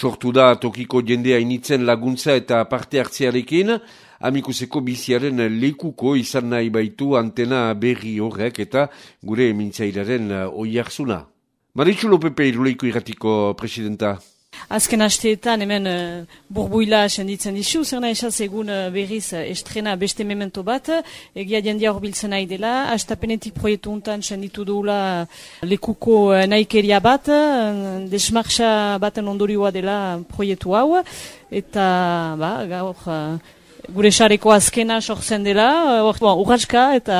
Sortu da tokiko jendea initzen laguntza eta parte hartzearekin, amikuseko biziaren lekuko izan nahi baitu antena berri horrek eta gure emintzairaren oiarzuna. Maritxu Lopepe iruleiko irratiko presidenta. Azken hasteetan hemen uh, burbuila senditzen dizu, zer nahi esaz egun uh, berriz uh, estrena beste memento bat, egia jendia horbiltzen nahi dela, hastapenetik proietu untan senditu duela lekuko uh, naikeria bat, uh, desmarxa baten ondorioa dela proietu hau, eta ba, gaur... Uh, Gure xareko azkena sortzen dela, urratska eta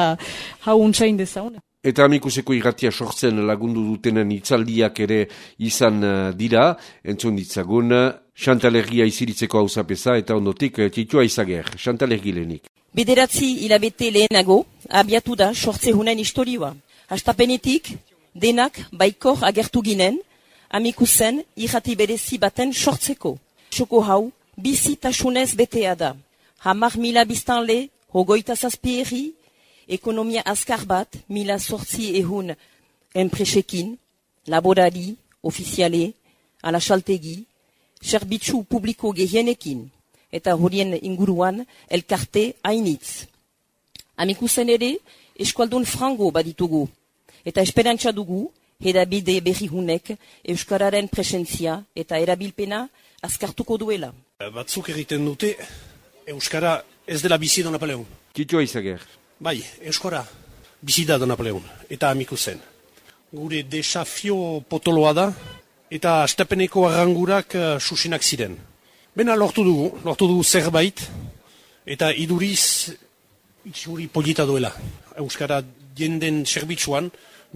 hau untsain dezaun. Eta amikuseko irratia sortzen lagundu dutenen itzaldiak ere izan uh, dira, entzun ditzagun, Xantalegia iziritzeko hau zapesa eta ondotik uh, titua izager, Xantalegi lehenik. Bederatzi hilabete lehenago, abiatu da sortze hunen historioa. Hastapenetik, denak baikor agertu ginen, amikusen irrati berezi baten sortzeko. Txoko hau, bizi tasunez betea da. Hamar mila biztanle, hogoita zazpieri, ekonomia azkar bat, mila sortzi ehun enpresekin, laborari, ofiziale, alaxaltegi, serbitzu publiko gehienekin, eta horien inguruan elkarte hainitz. Amikusen ere, eskualdun frango baditugu, eta esperantza dugu, hedabide berri hunek, Euskararen presentzia eta erabilpena azkartuko duela. Batzuk egiten dute, Euskara ez dela bizi da Napoleon. Tito izager. Bai, euskora, bizida da Napoleon, eta amiku zen. Gure desafio potoloa da, eta astapeneko arrangurak uh, susinak ziren. Bena lortu dugu, lortu dugu zerbait, eta iduriz, itxuri polita duela. Euskara jenden serbitzuan,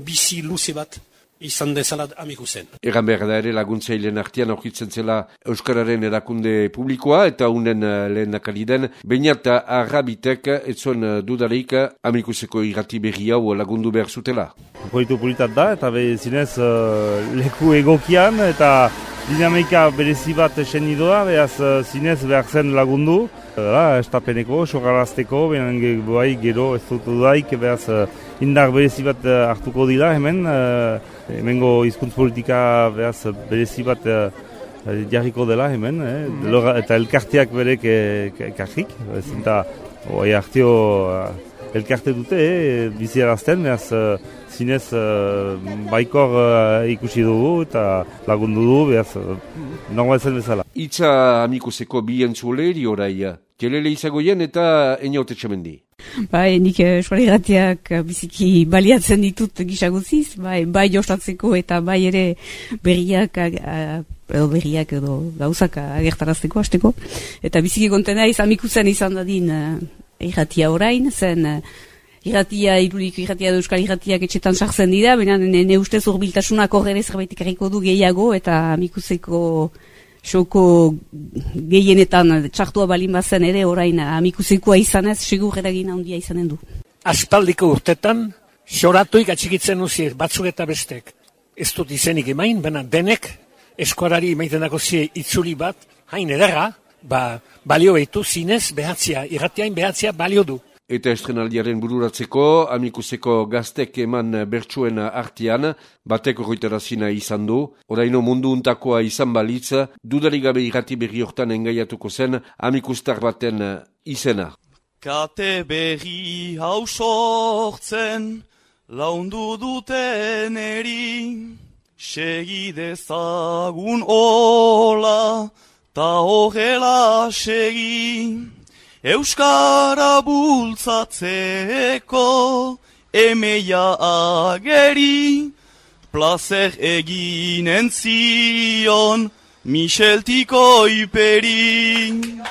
bizi luze bat, izan dezala amiku zen. Egan behar da ere laguntzailean artian aurkitzen zela Euskararen erakunde publikoa eta unen uh, lehen nakaliden, bainat arrabitek etzuen uh, dudarik amikuseko irrati berri hau lagundu behar zutela. Proiektu politat da eta be zinez uh, leku egokian eta dinamika berezi bat esen idoa, behaz zinez behar zen lagundu. Hala, estapeneko, sogarazteko, behan bai gero ez dut dudaik, behaz indar berezi bat hartuko dira hemen, hemengo hizkuntz politika behaz berezi bat jarriko dela hemen, eh? Mm eta elkarteak berek ekarrik, eh, eta oi hartio uh, elkarte dute, eh? biziarazten, behaz uh, zinez uh, baikor uh, ikusi dugu eta lagundu dugu, behaz uh, normal zen bezala. Itza amikuseko bi entzuleri orai, kelele izagoien eta eniaute txamendi. Bai, nik eskuali eh, biziki baliatzen ditut gisaguziz, bai, bai jostatzeko eta bai ere berriak, eh, edo berriak edo gauzak agertarazteko, hasteko. Eta biziki kontena izan mikuzen izan dadin irratia orain, zen irratia, irurik irratia da euskal irratiak etxetan sartzen dira, baina ne, ustez urbiltasunak horre zerbait ikarriko du gehiago eta amikuzeko Xoko gehienetan txartua balin bazen ere orain amikuzikoa izanez, segur eragin handia izanen du. Aspaldiko urtetan, xoratuik atxikitzen uzier, batzuk eta bestek. Ez dut izenik emain, baina denek eskuarari maitenako zie itzuli bat, hain edera, ba, balio behitu zinez behatzia, irratiain behatzia balio du. Eta estrenaldiaren bururatzeko, amikuseko gaztek eman bertsuen artian, batek horretarazina izan du. Oraino mundu untakoa izan balitz, dudari gabe irrati berri hortan engaiatuko zen, amikustar baten izena. Kate berri hau sortzen, laundu duten eri, segidezagun ola, ta horrela segi. Euskara bultzatzeko emeia ageri, plazer eginen zion, Micheltiko iperi.